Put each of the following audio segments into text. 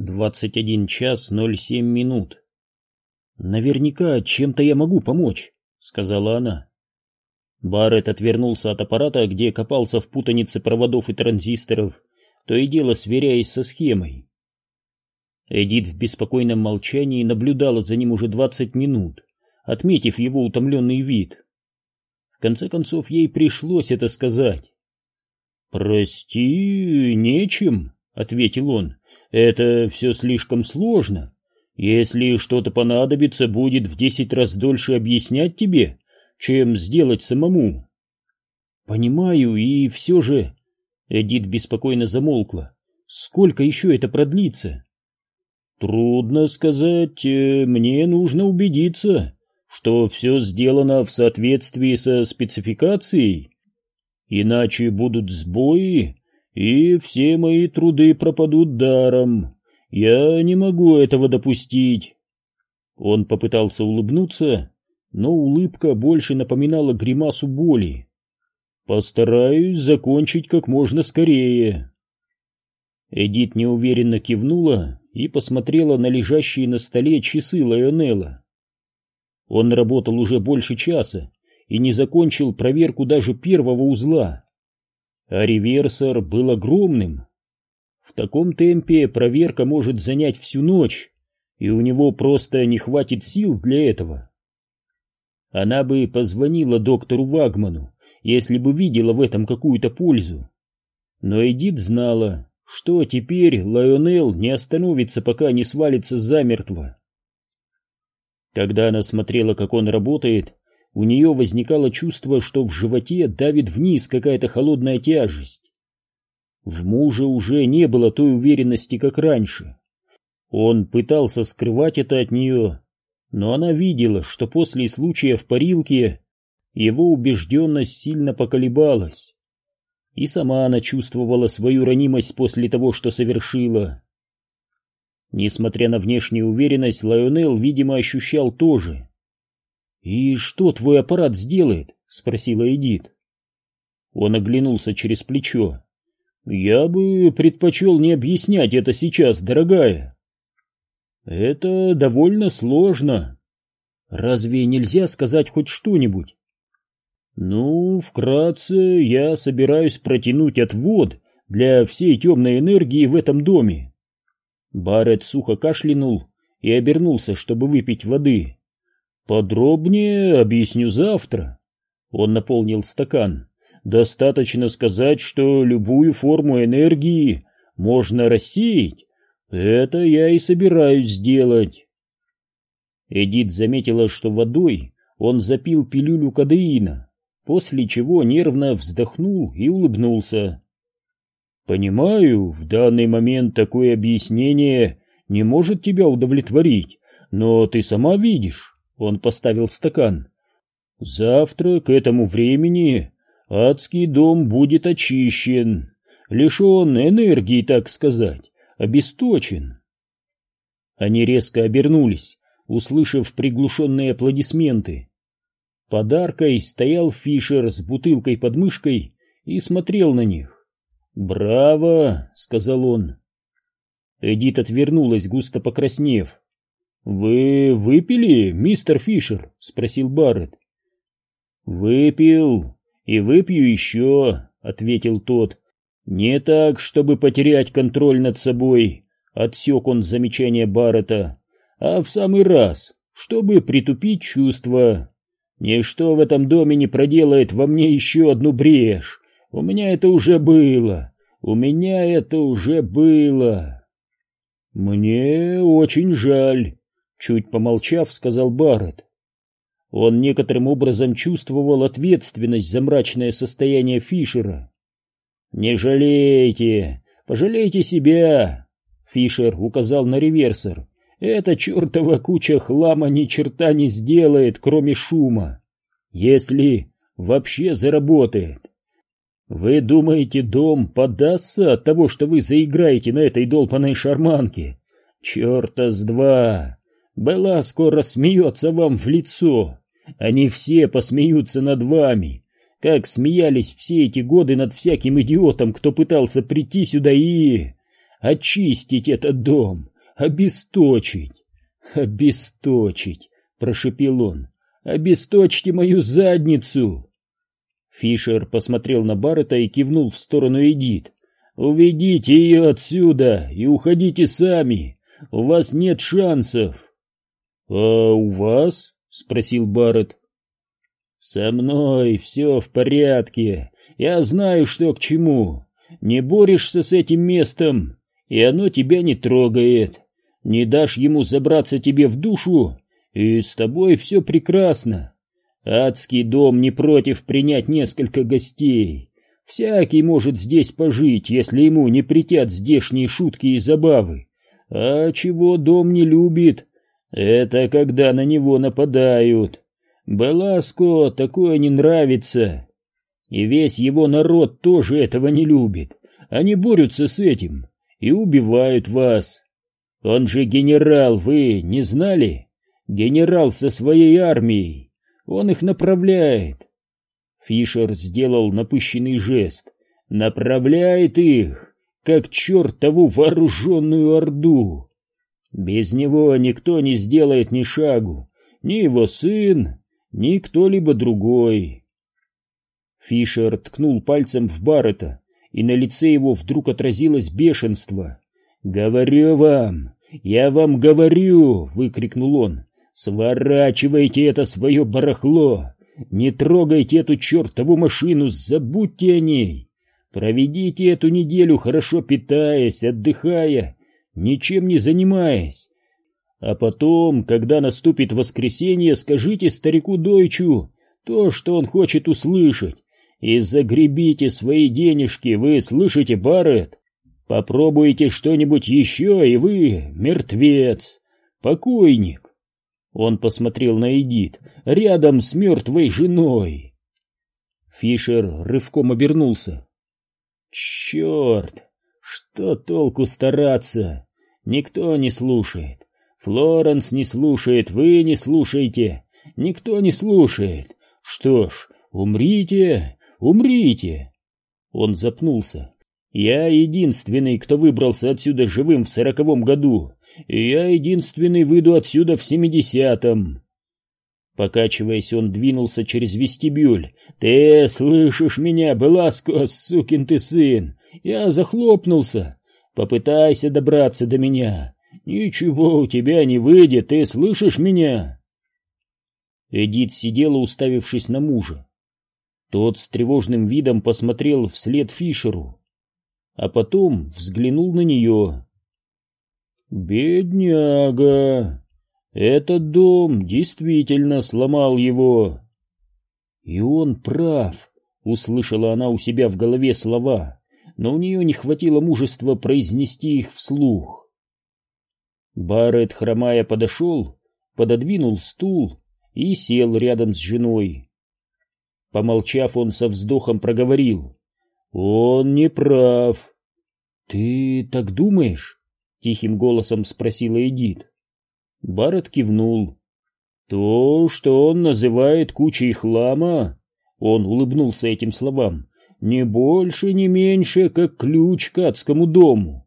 21 час 07 минут. «Наверняка чем-то я могу помочь», — сказала она. Барретт отвернулся от аппарата, где копался в путанице проводов и транзисторов, то и дело сверяясь со схемой. Эдит в беспокойном молчании наблюдала за ним уже двадцать минут, отметив его утомленный вид. В конце концов, ей пришлось это сказать. «Прости, нечем», — ответил он. Это все слишком сложно. Если что-то понадобится, будет в десять раз дольше объяснять тебе, чем сделать самому. Понимаю, и все же... Эдит беспокойно замолкла. Сколько еще это продлится? Трудно сказать. Э, мне нужно убедиться, что все сделано в соответствии со спецификацией. Иначе будут сбои, и все мои труды пропадут даром. Я не могу этого допустить. Он попытался улыбнуться, но улыбка больше напоминала гримасу боли. Постараюсь закончить как можно скорее. Эдит неуверенно кивнула и посмотрела на лежащие на столе часы Лайонелла. Он работал уже больше часа и не закончил проверку даже первого узла а реверсор был огромным. В таком темпе проверка может занять всю ночь, и у него просто не хватит сил для этого. Она бы позвонила доктору Вагману, если бы видела в этом какую-то пользу. Но Эдит знала, что теперь Лайонел не остановится, пока не свалится замертво. Когда она смотрела, как он работает, у нее возникало чувство, что в животе давит вниз какая-то холодная тяжесть. В муже уже не было той уверенности, как раньше. Он пытался скрывать это от нее, но она видела, что после случая в парилке его убежденность сильно поколебалась. И сама она чувствовала свою ранимость после того, что совершила. Несмотря на внешнюю уверенность, Лайонел, видимо, ощущал тоже. «И что твой аппарат сделает?» — спросила Эдит. Он оглянулся через плечо. «Я бы предпочел не объяснять это сейчас, дорогая». «Это довольно сложно. Разве нельзя сказать хоть что-нибудь?» «Ну, вкратце, я собираюсь протянуть отвод для всей темной энергии в этом доме». Барретт сухо кашлянул и обернулся, чтобы выпить воды. Подробнее объясню завтра. Он наполнил стакан. Достаточно сказать, что любую форму энергии можно рассеять. Это я и собираюсь сделать. Эдит заметила, что водой он запил пилюлю кадеина, после чего нервно вздохнул и улыбнулся. «Понимаю, в данный момент такое объяснение не может тебя удовлетворить, но ты сама видишь, он поставил стакан. Завтра к этому времени адский дом будет очищен, лишен энергии, так сказать, обесточен. Они резко обернулись, услышав приглушенные аплодисменты. Подаркой стоял Фишер с бутылкой под мышкой и смотрел на них. «Браво!» — сказал он. Эдит отвернулась, густо покраснев. «Вы выпили, мистер Фишер?» — спросил Барретт. «Выпил и выпью еще», — ответил тот. «Не так, чтобы потерять контроль над собой», — отсек он замечание Баррета, «а в самый раз, чтобы притупить чувства. Ничто в этом доме не проделает во мне еще одну брешь. У меня это уже было. У меня это уже было». «Мне очень жаль», Чуть помолчав, сказал Барретт. Он некоторым образом чувствовал ответственность за мрачное состояние Фишера. «Не жалейте, пожалейте себя!» Фишер указал на реверсор. «Эта чертова куча хлама ни черта не сделает, кроме шума, если вообще заработает. Вы думаете, дом подастся от того, что вы заиграете на этой долпанной шарманке? Черта с два!» Белла скоро смеется вам в лицо. Они все посмеются над вами, как смеялись все эти годы над всяким идиотом, кто пытался прийти сюда и... очистить этот дом, обесточить. «Обесточить!» — прошепел он. «Обесточьте мою задницу!» Фишер посмотрел на Баррета и кивнул в сторону Эдит. «Уведите ее отсюда и уходите сами. У вас нет шансов». «А у вас?» — спросил Барретт. «Со мной все в порядке. Я знаю, что к чему. Не борешься с этим местом, и оно тебя не трогает не дашь ему забраться тебе в душу, и с тобой все прекрасно. Адский дом не против принять несколько гостей. Всякий может здесь пожить, если ему не притят здешние шутки и забавы. А чего дом не любит, это когда на него нападают. Беласко такое не нравится. И весь его народ тоже этого не любит. Они борются с этим и убивают вас. Он же генерал, вы не знали? Генерал со своей армией. Он их направляет. Фишер сделал напыщенный жест. Направляет их, как чертову вооруженную орду. Без него никто не сделает ни шагу, ни его сын, ни кто-либо другой. Фишер ткнул пальцем в Баррета, и на лице его вдруг отразилось бешенство. «Говорю вам, я вам говорю!» — выкрикнул он. «Сворачивайте это свое барахло! Не трогайте эту чертову машину, забудьте о ней! Проведите эту неделю, хорошо питаясь, отдыхая, ничем не занимаясь. А потом, когда наступит воскресенье, скажите старику Дойчу то, что он хочет услышать, и загребите свои денежки, вы слышите, Барретт? Попробуйте что-нибудь еще, и вы мертвец, покойник. Он посмотрел на Эдит рядом с мертвой женой. Фишер рывком обернулся. Черт, что толку стараться? Никто не слушает. Флоренс не слушает, вы не слушаете. Никто не слушает. Что ж, умрите, умрите. Он запнулся. Я единственный, кто выбрался отсюда живым в сороковом году, и я единственный выйду отсюда в семидесятом. Покачиваясь, он двинулся через вестибюль. «Ты слышишь меня, Беласко, сукин ты сын? Я захлопнулся. Попытайся добраться до меня. Ничего у тебя не выйдет, ты слышишь меня?» Эдит сидела, уставившись на мужа. Тот с тревожным видом посмотрел вслед Фишеру а потом взглянул на нее. «Бедняга! Этот дом действительно сломал его!» «И он прав!» — услышала она у себя в голове слова, но у нее не хватило мужества произнести их вслух. Барретт, хромая, подошел, пододвинул стул и сел рядом с женой. Помолчав, он со вздохом проговорил. Он не прав. Ты так думаешь? Тихим голосом спросила Эдит. Барретт кивнул. То, что он называет кучей хлама, он улыбнулся этим словам, не больше, не меньше, как ключ к адскому дому.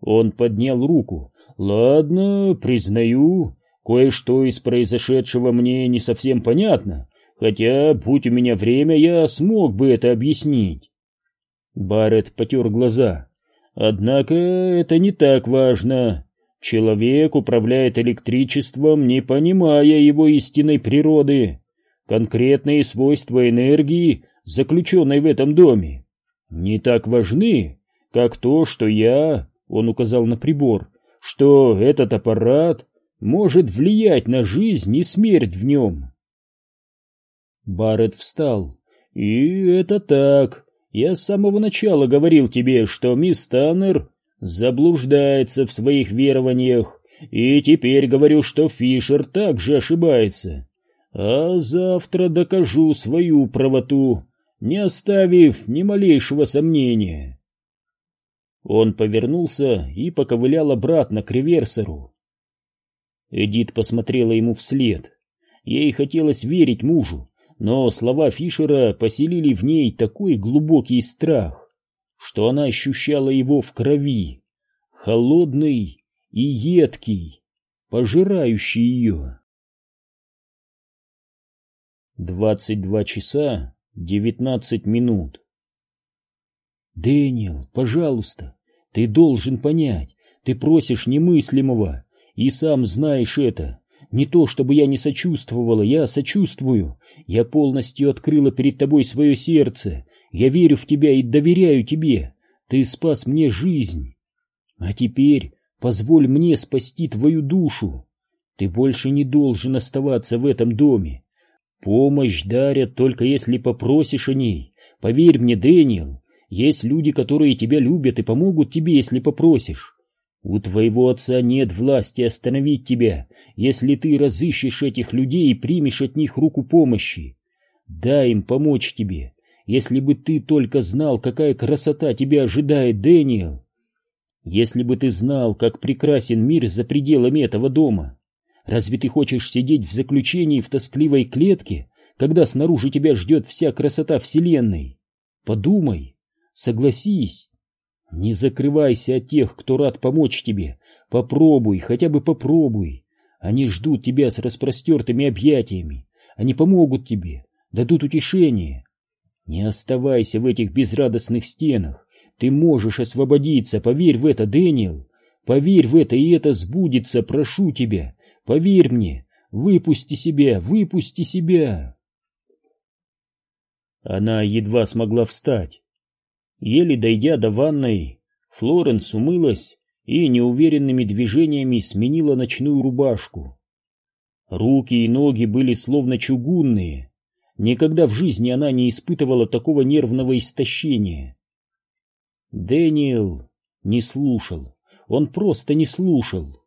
Он поднял руку. Ладно, признаю, кое-что из произошедшего мне не совсем понятно, хотя, будь у меня время, я смог бы это объяснить. Барретт потер глаза. Однако это не так важно. Человек управляет электричеством, не понимая его истинной природы. Конкретные свойства энергии, заключенной в этом доме, не так важны, как то, что я, он указал на прибор, что этот аппарат может влиять на жизнь и смерть в нем. Барретт встал. «И это так. Я с самого начала говорил тебе, что мисс Таннер заблуждается в своих верованиях, и теперь говорю, что Фишер также ошибается. А завтра докажу свою правоту, не оставив ни малейшего сомнения. Он повернулся и поковылял обратно к реверсору. Эдит посмотрела ему вслед. Ей хотелось верить мужу, но слова Фишера поселили в ней такой глубокий страх, что она ощущала его в крови, холодный и едкий, пожирающий ее. Двадцать два часа девятнадцать минут. Дэниел, пожалуйста, ты должен понять, ты просишь немыслимого, и сам знаешь это. Не то, чтобы я не сочувствовала, я сочувствую. Я полностью открыла перед тобой свое сердце. Я верю в тебя и доверяю тебе. Ты спас мне жизнь. А теперь позволь мне спасти твою душу. Ты больше не должен оставаться в этом доме. Помощь дарят только если попросишь о ней. Поверь мне, Дэниел, есть люди, которые тебя любят и помогут тебе, если попросишь. У твоего отца нет власти остановить тебя, если ты разыщешь этих людей и примешь от них руку помощи. Дай им помочь тебе, если бы ты только знал, какая красота тебя ожидает, Дэниел. Если бы ты знал, как прекрасен мир за пределами этого дома. Разве ты хочешь сидеть в заключении в тоскливой клетке, когда снаружи тебя ждет вся красота Вселенной? Подумай, согласись. Не закрывайся от тех, кто рад помочь тебе. Попробуй, хотя бы попробуй. Они ждут тебя с распростертыми объятиями. Они помогут тебе, дадут утешение. Не оставайся в этих безрадостных стенах. Ты можешь освободиться, поверь в это, Дэниел. Поверь в это, и это сбудется, прошу тебя. Поверь мне, выпусти себя, выпусти себя. Она едва смогла встать. Еле дойдя до ванной, Флоренс умылась и неуверенными движениями сменила ночную рубашку. Руки и ноги были словно чугунные. Никогда в жизни она не испытывала такого нервного истощения. Дэниел не слушал, он просто не слушал.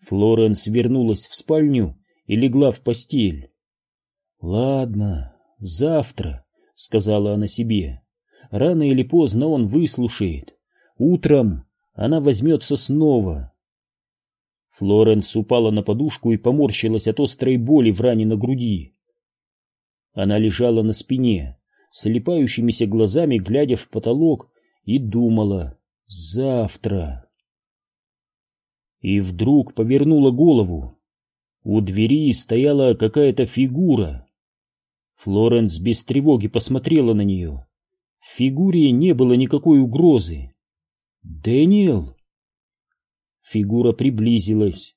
Флоренс вернулась в спальню и легла в постель. «Ладно, завтра», — сказала она себе. Рано или поздно он выслушает. Утром она возьмется снова. Флоренс упала на подушку и поморщилась от острой боли в ране на груди. Она лежала на спине, слепающимися глазами, глядя в потолок, и думала «Завтра». И вдруг повернула голову. У двери стояла какая-то фигура. Флоренс без тревоги посмотрела на нее. В фигуре не было никакой угрозы. «Дэниел!» Фигура приблизилась.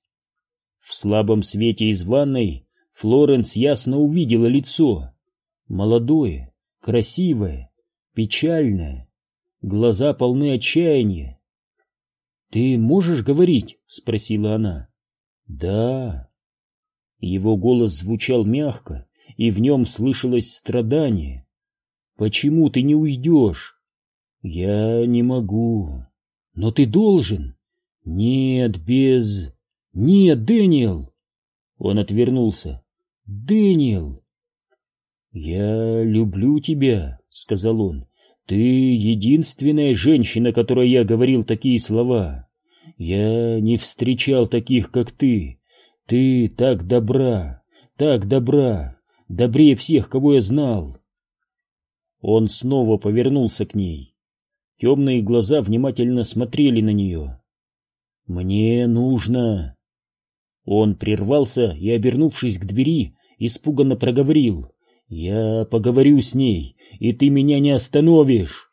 В слабом свете из ванной Флоренс ясно увидела лицо. Молодое, красивое, печальное. Глаза полны отчаяния. «Ты можешь говорить?» — спросила она. «Да». Его голос звучал мягко, и в нем слышалось страдание. Почему ты не уйдешь? Я не могу. Но ты должен. Нет, без... Нет, Дэниел. Он отвернулся. Дэниел. Я люблю тебя, сказал он. Ты единственная женщина, которой я говорил такие слова. Я не встречал таких, как ты. Ты так добра, так добра, добрее всех, кого я знал. Он снова повернулся к ней. Темные глаза внимательно смотрели на нее. «Мне нужно...» Он прервался и, обернувшись к двери, испуганно проговорил. «Я поговорю с ней, и ты меня не остановишь!»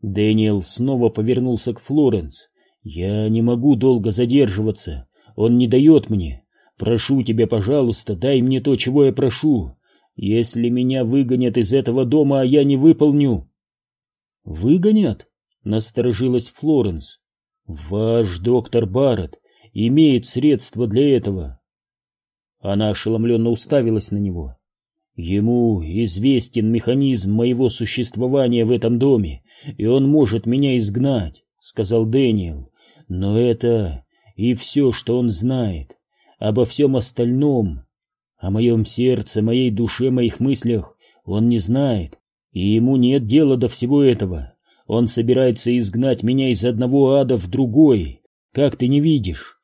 Дэниел снова повернулся к Флоренс. «Я не могу долго задерживаться. Он не дает мне. Прошу тебя, пожалуйста, дай мне то, чего я прошу. Если меня выгонят из этого дома, а я не выполню... Выгонят? Насторожилась Флоренс. Ваш доктор Барретт имеет средства для этого. Она ошеломленно уставилась на него. Ему известен механизм моего существования в этом доме, и он может меня изгнать, сказал Дэниел. Но это и все, что он знает. Обо всем остальном о моем сердце, моей душе, моих мыслях он не знает, и ему нет дела до всего этого. Он собирается изгнать меня из одного ада в другой, как ты не видишь.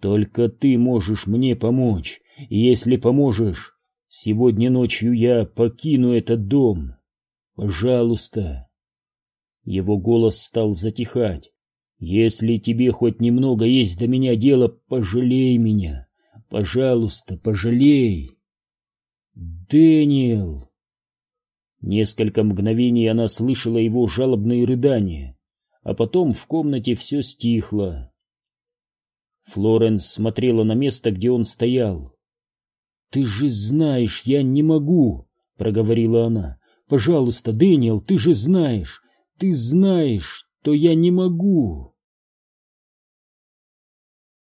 Только ты можешь мне помочь, и если поможешь, сегодня ночью я покину этот дом. Пожалуйста. Его голос стал затихать. Если тебе хоть немного есть до меня дело, пожалей меня. Пожалуйста, пожалей. Дэниел. Несколько мгновений она слышала его жалобные рыдания, а потом в комнате все стихло. Флоренс смотрела на место, где он стоял. «Ты же знаешь, я не могу!» — проговорила она. «Пожалуйста, Дэниел, ты же знаешь, ты знаешь, что я не могу!»